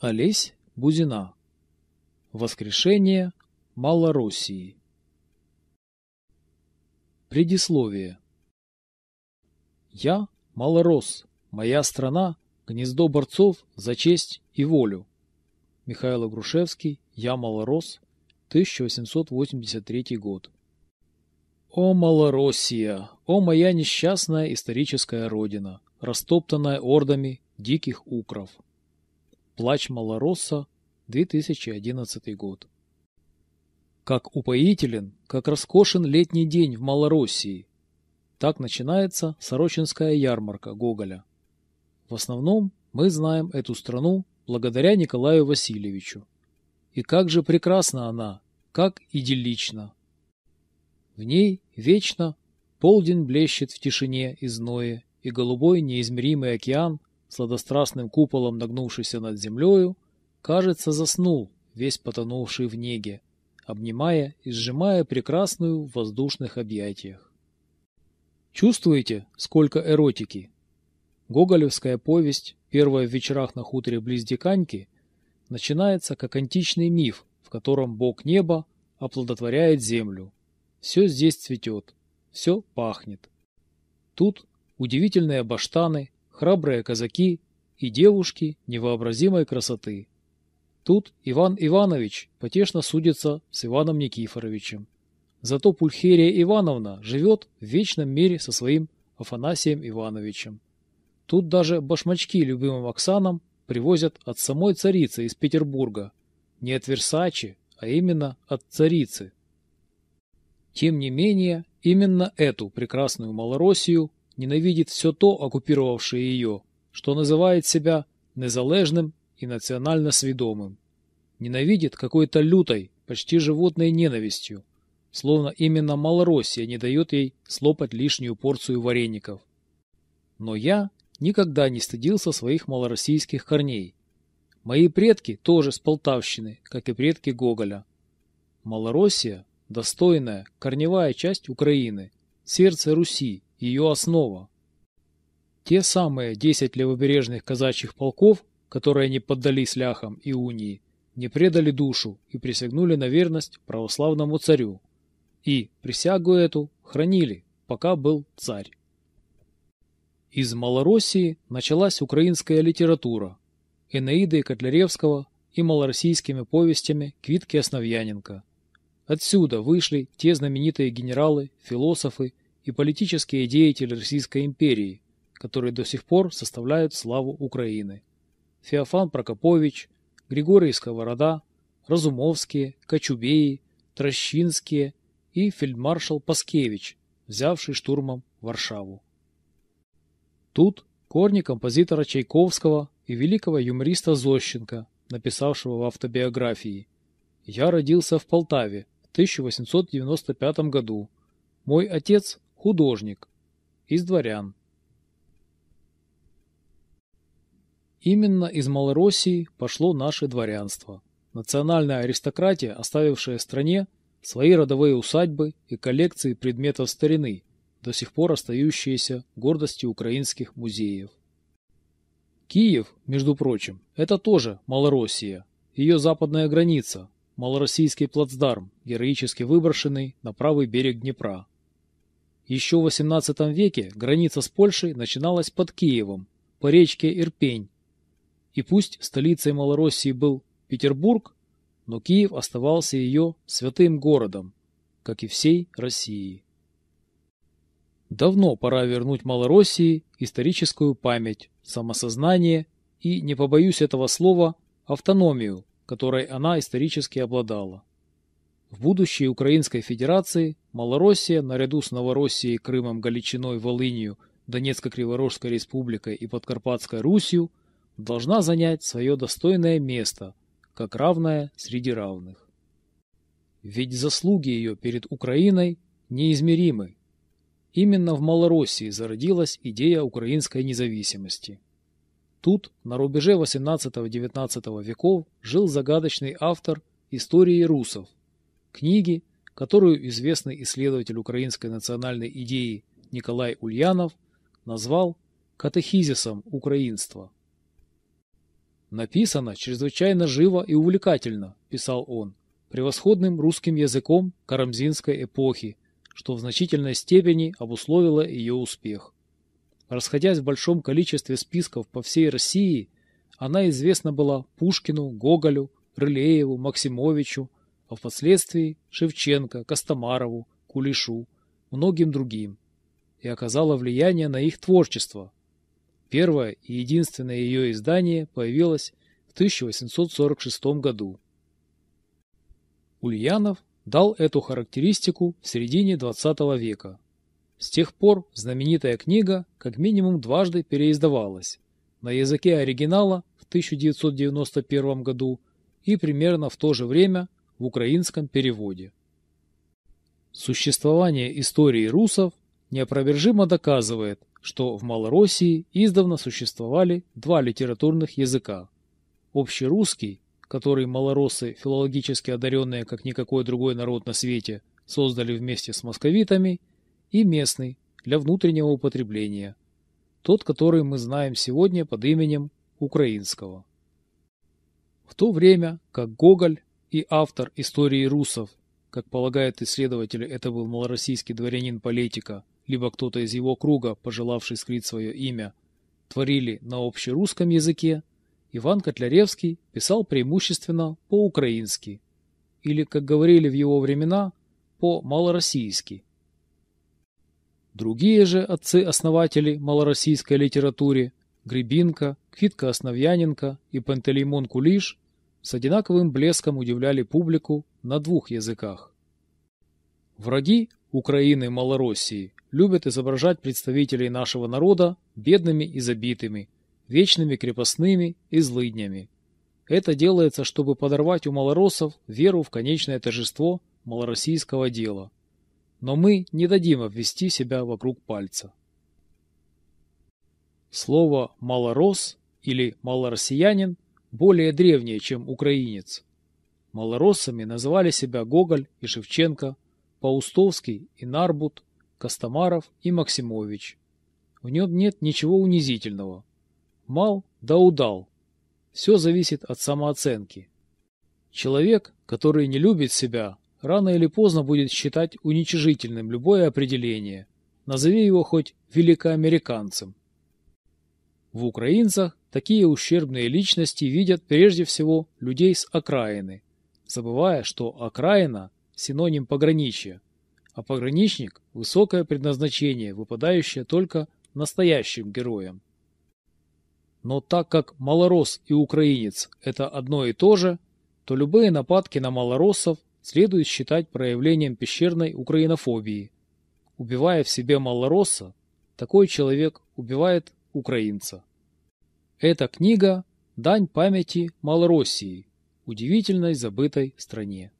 Олесь Бузина. Воскрешение Малороссии. Предисловие. Я малорос, моя страна – гнездо борцов за честь и волю. Михаил Грушевский, Я малорос, 1883 год. О, Малороссия! О, моя несчастная историческая родина, растоптанная ордами диких укров! Плач Малоросса, 2011 год. Как упоителен, как роскошен летний день в Малороссии. Так начинается Сорочинская ярмарка Гоголя. В основном мы знаем эту страну благодаря Николаю Васильевичу. И как же прекрасна она, как идиллична. В ней вечно полдень блещет в тишине и зное, и голубой неизмеримый океан, сладострастным куполом нагнувшийся над землею, кажется, заснул, весь потонувший в неге, обнимая и сжимая прекрасную в воздушных объятиях. Чувствуете, сколько эротики? Гоголевская повесть, первая в вечерах на хуторе близ Диканьки, начинается как античный миф, в котором бог неба оплодотворяет землю, все здесь цветет, все пахнет. Тут удивительные баштаны, храбрые казаки и девушки невообразимой красоты. Тут Иван Иванович потешно судится с Иваном Никифоровичем. Зато Пульхерия Ивановна живет в вечном мире со своим Афанасием Ивановичем. Тут даже башмачки любимым Оксанам привозят от самой царицы из Петербурга. Не от Версачи, а именно от царицы. Тем не менее, именно эту прекрасную Малороссию ненавидит все то, оккупировавшее ее, что называет себя незалежным и национально сведомым. Ненавидит какой-то лютой, почти животной ненавистью, словно именно Малороссия не дает ей слопать лишнюю порцию вареников. Но я никогда не стыдился своих малороссийских корней. Мои предки тоже с Полтавщины, как и предки Гоголя. Малороссия достойная, корневая часть Украины, сердце Руси, ее основа. Те самые десять левобережных казачьих полков, которые не поддались ляхам и унии, не предали душу и присягнули на верность православному царю. И присягу эту хранили, пока был царь. Из Малороссии началась украинская литература, Энеидой Котляревского и малороссийскими повестями Квитки Основьяненко – Отсюда вышли те знаменитые генералы, философы и политические деятели Российской империи, которые до сих пор составляют славу Украины. Феофан Прокопович, Григорий Сковорода, Разумовские, Кочубеи, Трощинские и фельдмаршал Паскевич, взявший штурмом Варшаву. Тут корни композитора Чайковского и великого юмориста Зощенко, написавшего в автобиографии «Я родился в Полтаве 1895 году. Мой отец – художник. Из дворян. Именно из Малороссии пошло наше дворянство. Национальная аристократия, оставившая стране свои родовые усадьбы и коллекции предметов старины, до сих пор остающиеся гордостью украинских музеев. Киев, между прочим, это тоже Малороссия, ее западная граница, малороссийский плацдарм, героически выброшенный на правый берег Днепра. Еще в XVIII веке граница с Польшей начиналась под Киевом, по речке Ирпень. И пусть столицей Малороссии был Петербург, но Киев оставался ее святым городом, как и всей России. Давно пора вернуть Малороссии историческую память, самосознание и, не побоюсь этого слова, автономию, которой она исторически обладала. В будущей Украинской Федерации Малороссия, наряду с Новороссией, Крымом, Галичиной, Волынью, Донецко-Криворожской Республикой и Подкарпатской Русью должна занять свое достойное место, как равная среди равных. Ведь заслуги ее перед Украиной неизмеримы. Именно в Малороссии зародилась идея украинской независимости. Тут, на рубеже XVIII-XIX веков, жил загадочный автор истории русов, книги, которую известный исследователь украинской национальной идеи Николай Ульянов назвал катехизисом украинства. Написано чрезвычайно живо и увлекательно, писал он, превосходным русским языком карамзинской эпохи, что в значительной степени обусловило ее успех. Расходясь в большом количестве списков по всей России, она известна была Пушкину, Гоголю, Рылееву, Максимовичу, а впоследствии Шевченко, Костомарову, Кулишу, многим другим, и оказала влияние на их творчество. Первое и единственное ее издание появилось в 1846 году. Ульянов дал эту характеристику в середине XX века. С тех пор знаменитая книга как минимум дважды переиздавалась на языке оригинала в 1991 году и примерно в то же время в украинском переводе. Существование истории русов неопровержимо доказывает, что в Малороссии издавна существовали два литературных языка. Общерусский, который малороссы, филологически одаренные, как никакой другой народ на свете, создали вместе с московитами, и местный, для внутреннего употребления, тот, который мы знаем сегодня под именем украинского. В то время как Гоголь и автор истории русов, как полагают исследователи, это был малороссийский дворянин-политика, либо кто-то из его круга, пожелавший скрыть свое имя, творили на общерусском языке, Иван Котляревский писал преимущественно по-украински, или, как говорили в его времена, по-малороссийски. Другие же отцы-основатели малороссийской литературы Гребинка, Квитка Основьяненко и Пантелеймон Кулиш с одинаковым блеском удивляли публику на двух языках. Враги Украины и Малороссии любят изображать представителей нашего народа бедными и забитыми, вечными крепостными и злыднями. Это делается, чтобы подорвать у малороссов веру в конечное торжество малороссийского дела. Но мы не дадим обвести себя вокруг пальца. Слово «малорос» или «малороссиянин» более древнее, чем «украинец». Малороссами называли себя Гоголь и Шевченко, Паустовский и Нарбут, Костомаров и Максимович. В нем нет ничего унизительного. Мал да удал. Все зависит от самооценки. Человек, который не любит себя, рано или поздно будет считать уничижительным любое определение. Назови его хоть великоамериканцем. В украинцах такие ущербные личности видят прежде всего людей с окраины, забывая, что окраина – синоним пограничья, а пограничник – высокое предназначение, выпадающее только настоящим героям. Но так как малорос и украинец – это одно и то же, то любые нападки на малороссов следует считать проявлением пещерной украинофобии. Убивая в себе малоросса, такой человек убивает украинца. Эта книга – дань памяти Малороссии, удивительной забытой стране.